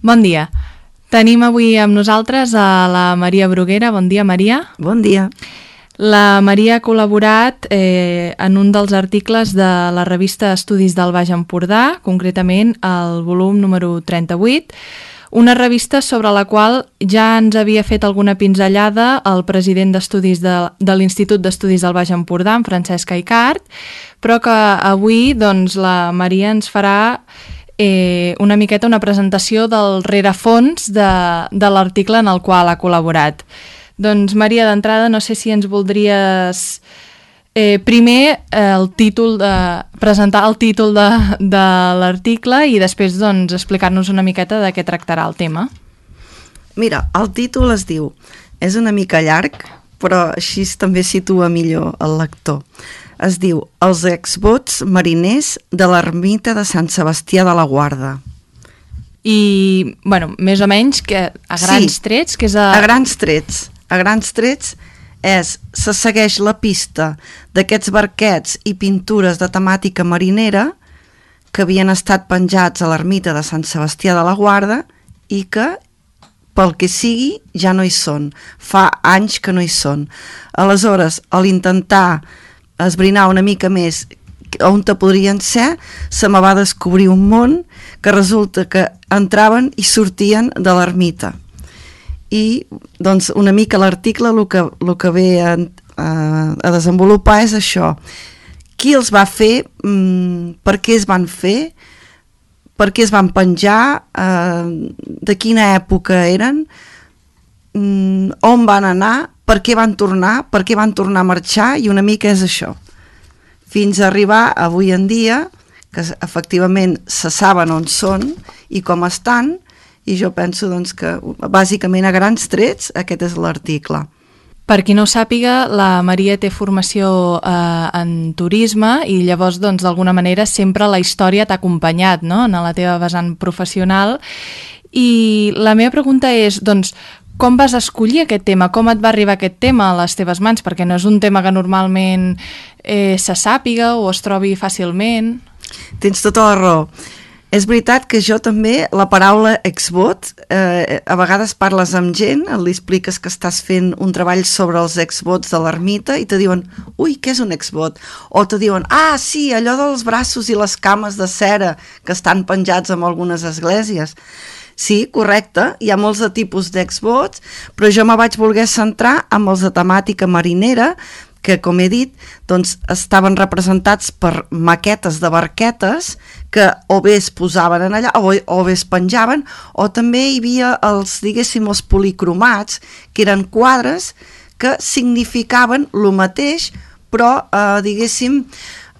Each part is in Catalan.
Bon dia. Tenim avui amb nosaltres a la Maria Bruguera. Bon dia, Maria. Bon dia. La Maria ha col·laborat eh, en un dels articles de la revista Estudis del Baix Empordà, concretament el volum número 38, una revista sobre la qual ja ens havia fet alguna pinzellada el president d'estudis de, de l'Institut d'Estudis del Baix Empordà, en Francesc Aicart, però que avui doncs, la Maria ens farà eh, una miqueta una presentació del rerefons de, de l'article en el qual ha col·laborat. Doncs, Maria, d'entrada, no sé si ens voldries eh, primer eh, el títol de, presentar el títol de, de l'article i després doncs, explicar-nos una miqueta de què tractarà el tema. Mira, el títol es diu, és una mica llarg, però així també situa millor el lector. Es diu Els exvots mariners de l'ermita de Sant Sebastià de la Guarda. I, bueno, més o menys, que a grans Sí. trets, que és a... A grans trets, a grans trets és, se segueix la pista d'aquests barquets i pintures de temàtica marinera que havien estat penjats a l'ermita de Sant Sebastià de la Guarda i que, pel que sigui, ja no hi són. Fa anys que no hi són. Aleshores, a l'intentar esbrinar una mica més on te podrien ser, se me va descobrir un món que resulta que entraven i sortien de l'ermita. I doncs una mica l'article el que, el que ve a, a, a desenvolupar és això. Qui els va fer? Mm, per què es van fer? Per què es van penjar? Eh, de quina època eren? Mm, on van anar per què van tornar per què van tornar a marxar i una mica és això fins a arribar avui en dia que efectivament se saben on són i com estan i jo penso doncs, que bàsicament a grans trets aquest és l'article. Per qui no ho sàpiga, la Maria té formació eh, en turisme i llavors, doncs, d'alguna manera, sempre la història t'ha acompanyat, no?, en la teva vessant professional. I la meva pregunta és, doncs, com vas escollir aquest tema? Com et va arribar aquest tema a les teves mans? Perquè no és un tema que normalment eh, se sàpiga o es trobi fàcilment. Tens tota la raó. És veritat que jo també, la paraula exvot, eh, a vegades parles amb gent, li expliques que estàs fent un treball sobre els exvots de l'ermita i te diuen, ui, què és un exvot? O te diuen, ah, sí, allò dels braços i les cames de cera que estan penjats en algunes esglésies. Sí, correcte, hi ha molts de tipus d'exvots, però jo me vaig voler centrar amb els de temàtica marinera, que, com he dit, doncs, estaven representats per maquetes de barquetes que o bé es posaven en allà o, o bé es penjaven, o també hi havia els, diguéssim, els policromats, que eren quadres que significaven el mateix, però, eh, diguéssim,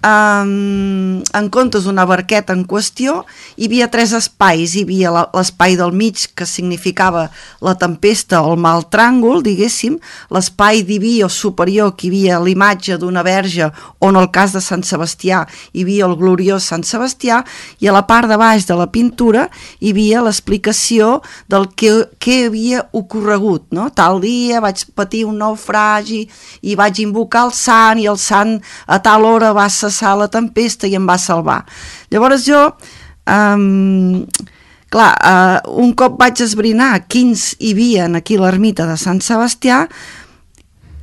um, en comptes d'una barqueta en qüestió, hi havia tres espais. Hi havia l'espai del mig, que significava la tempesta o el mal tràngol, diguéssim, l'espai diví o superior, que hi havia l'imatge d'una verge, o en el cas de Sant Sebastià hi havia el gloriós Sant Sebastià, i a la part de baix de la pintura hi havia l'explicació del que, que havia ocorregut, no? Tal dia vaig patir un naufragi i vaig invocar el sant i el sant a tal hora va cessar la tempesta i em va salvar. Llavors jo, um, clar, uh, un cop vaig esbrinar quins hi havia aquí l'ermita de Sant Sebastià,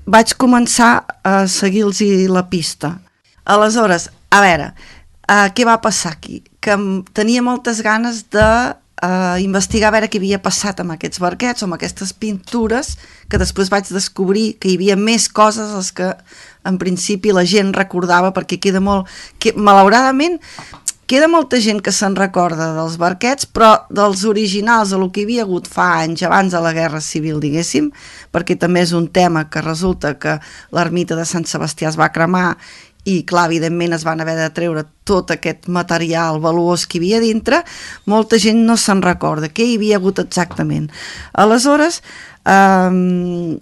vaig començar a seguir-los la pista. Aleshores, a veure, uh, què va passar aquí? Que tenia moltes ganes de uh, investigar a veure què havia passat amb aquests barquets o amb aquestes pintures que després vaig descobrir que hi havia més coses les que en principi la gent recordava perquè queda molt... Que, malauradament queda molta gent que se'n recorda dels barquets, però dels originals, del que hi havia hagut fa anys abans de la Guerra Civil, diguéssim, perquè també és un tema que resulta que l'ermita de Sant Sebastià es va cremar i clar, evidentment es van haver de treure tot aquest material valuós que hi havia dintre, molta gent no se'n recorda què hi havia hagut exactament. Aleshores, eh,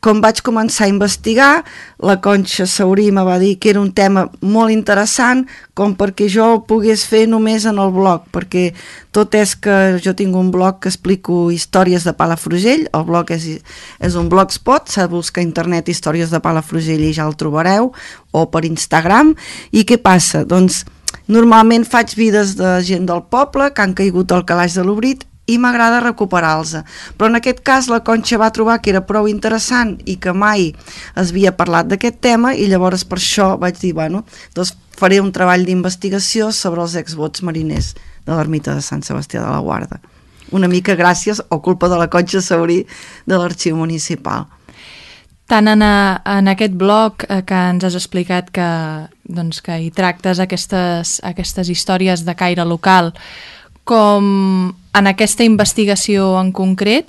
com vaig començar a investigar, la Conxa Saurí me va dir que era un tema molt interessant com perquè jo el pogués fer només en el blog, perquè tot és que jo tinc un blog que explico històries de Palafrugell, el blog és, és un blogspot, s'ha de buscar a internet històries de Palafrugell i ja el trobareu, o per Instagram, i què passa? Doncs normalment faig vides de gent del poble que han caigut al calaix de l'obrit i m'agrada recuperar-los. Però en aquest cas la Conxa va trobar que era prou interessant i que mai es havia parlat d'aquest tema i llavors per això vaig dir, bueno, doncs faré un treball d'investigació sobre els exvots mariners de l'ermita de Sant Sebastià de la Guarda. Una mica gràcies o culpa de la Conxa Saurí de l'arxiu municipal. Tant en, a, en aquest blog eh, que ens has explicat que, doncs, que hi tractes aquestes, aquestes històries de caire local, com en aquesta investigació en concret,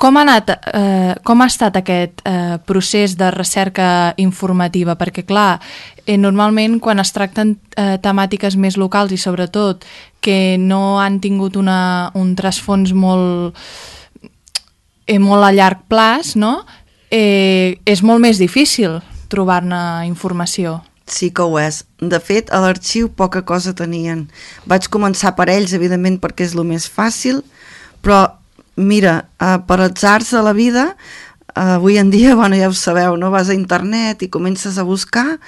com ha, anat, eh, com ha estat aquest eh, procés de recerca informativa? Perquè, clar, eh, normalment quan es tracten eh, temàtiques més locals i sobretot que no han tingut una, un trasfons molt, eh, molt a llarg plaç, no? eh, és molt més difícil trobar-ne informació. Sí que ho és. De fet, a l'arxiu poca cosa tenien. Vaig començar per ells, evidentment, perquè és el més fàcil, però mira, eh, per atzars de la vida, eh, avui en dia, bueno, ja ho sabeu, no? vas a internet i comences a buscar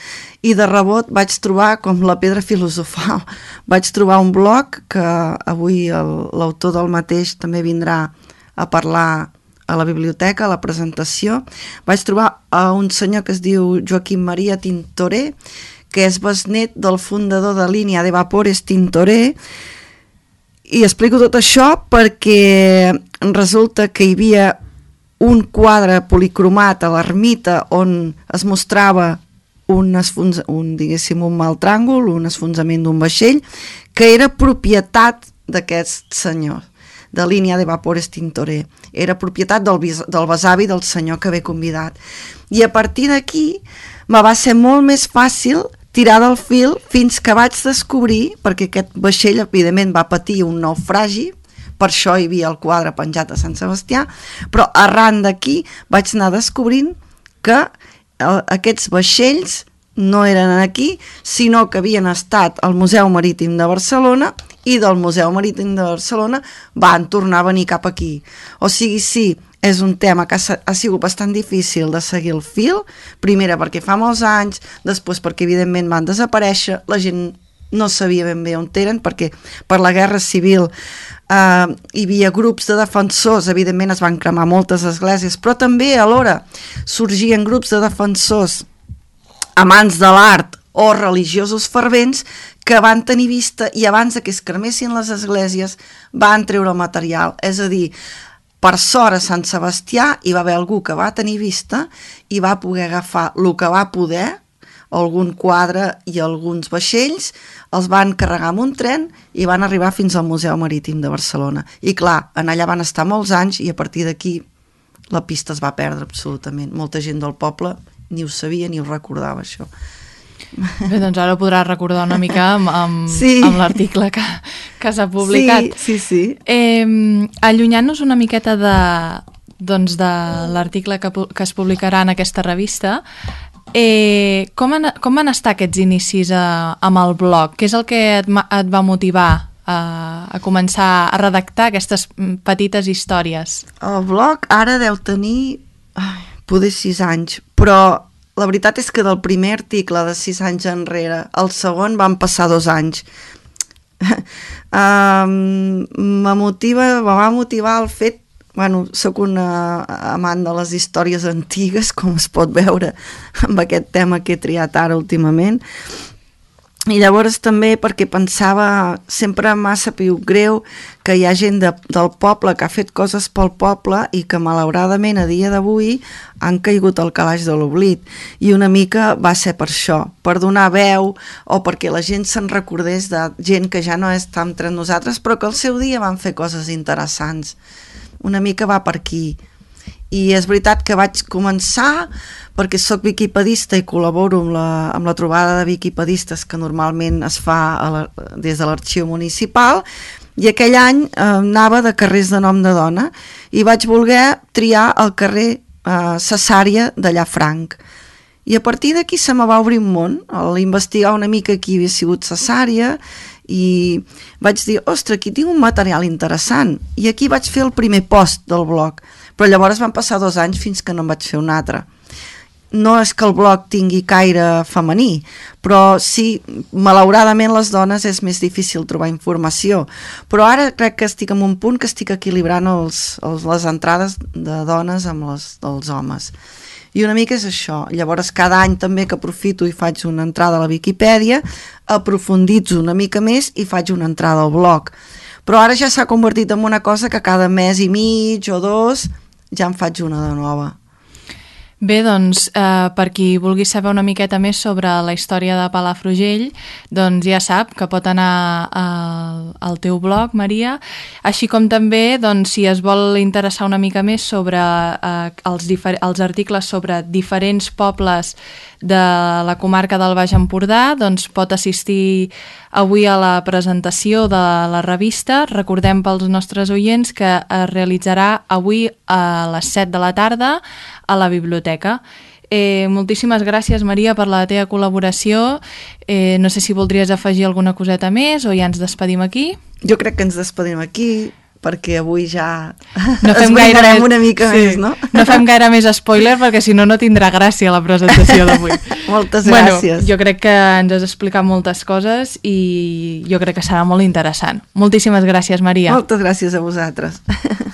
i de rebot vaig trobar com la pedra filosofal. Vaig trobar un blog que avui l'autor del mateix també vindrà a parlar a la biblioteca, a la presentació, vaig trobar a un senyor que es diu Joaquim Maria Tintoré, que és besnet del fundador de línia de Vapores Tintoré, i explico tot això perquè resulta que hi havia un quadre policromat a l'ermita on es mostrava un, esfons, un, diguéssim, un mal tràngol, un esfonsament d'un vaixell, que era propietat d'aquest senyor de línia de vapores Tintoré. Era propietat del, del besavi del senyor que ve convidat. I a partir d'aquí me va ser molt més fàcil tirar del fil fins que vaig descobrir, perquè aquest vaixell evidentment va patir un naufragi, per això hi havia el quadre penjat a Sant Sebastià, però arran d'aquí vaig anar descobrint que eh, aquests vaixells no eren aquí, sinó que havien estat al Museu Marítim de Barcelona i del Museu Marítim de Barcelona van tornar a venir cap aquí. O sigui, sí, és un tema que ha, ha sigut bastant difícil de seguir el fil, primera perquè fa molts anys, després perquè evidentment van desaparèixer, la gent no sabia ben bé on eren, perquè per la Guerra Civil eh, hi havia grups de defensors, evidentment es van cremar moltes esglésies, però també alhora sorgien grups de defensors amants de l'art o religiosos fervents que van tenir vista i abans que es cremessin les esglésies van treure el material. És a dir, per sort a Sant Sebastià hi va haver algú que va tenir vista i va poder agafar el que va poder, algun quadre i alguns vaixells, els van carregar amb un tren i van arribar fins al Museu Marítim de Barcelona. I clar, en allà van estar molts anys i a partir d'aquí la pista es va perdre absolutament. Molta gent del poble ni ho sabia ni ho recordava això. Bé, doncs ara ho podràs recordar una mica amb, amb, sí. amb l'article que, que s'ha publicat. Sí, sí, sí. Eh, Allunyant-nos una miqueta de, doncs de l'article que, que es publicarà en aquesta revista, eh, com, han, com van estar aquests inicis a, amb el blog? Què és el que et, et va motivar a, a començar a redactar aquestes petites històries? El blog ara deu tenir ai, poder sis anys, però la veritat és que del primer article de sis anys enrere al segon van passar dos anys. um, motiva, me va motivar el fet bueno, sóc una amant de les històries antigues, com es pot veure amb aquest tema que he triat ara últimament, i llavors també perquè pensava, sempre m'ha sabut greu que hi ha gent de, del poble que ha fet coses pel poble i que malauradament a dia d'avui han caigut al calaix de l'oblit. I una mica va ser per això, per donar veu o perquè la gent se'n recordés de gent que ja no està entre nosaltres però que al seu dia van fer coses interessants. Una mica va per aquí i és veritat que vaig començar perquè sóc viquipedista i col·laboro amb la, amb la trobada de viquipedistes que normalment es fa a la, des de l'arxiu municipal. I aquell any eh, anava de carrers de nom de dona i vaig voler triar el carrer eh, Cesària de Llafranc. I a partir d'aquí se me va obrir un món a investigar una mica qui havia sigut Cesària i vaig dir, ostres, aquí tinc un material interessant. I aquí vaig fer el primer post del blog però llavors van passar dos anys fins que no en vaig fer un altre. no és que el blog tingui caire femení, però sí, malauradament les dones és més difícil trobar informació. Però ara crec que estic en un punt que estic equilibrant els, els, les entrades de dones amb les dels homes. I una mica és això. Llavors, cada any també que aprofito i faig una entrada a la Viquipèdia, aprofunditzo una mica més i faig una entrada al blog. Però ara ja s'ha convertit en una cosa que cada mes i mig o dos ja en faig una de nova. Bé, doncs, eh, per qui vulgui saber una miqueta més sobre la història de Palafrugell, doncs ja sap que pot anar al, al teu blog, Maria, així com també, doncs, si es vol interessar una mica més sobre eh, els, els articles sobre diferents pobles de la comarca del Baix Empordà, doncs pot assistir avui a la presentació de la revista. Recordem pels nostres oients que es realitzarà avui a les 7 de la tarda a la biblioteca. Eh, moltíssimes gràcies, Maria, per la teva col·laboració. Eh, no sé si voldries afegir alguna coseta més o ja ens despedim aquí. Jo crec que ens despedim aquí perquè avui ja no fem gaire més, una mica sí, més, no? No fem gaire més spoiler perquè si no no tindrà gràcia la presentació d'avui. Moltes bueno, gràcies. Jo crec que ens has explicat moltes coses i jo crec que serà molt interessant. Moltíssimes gràcies, Maria. Moltes gràcies a vosaltres.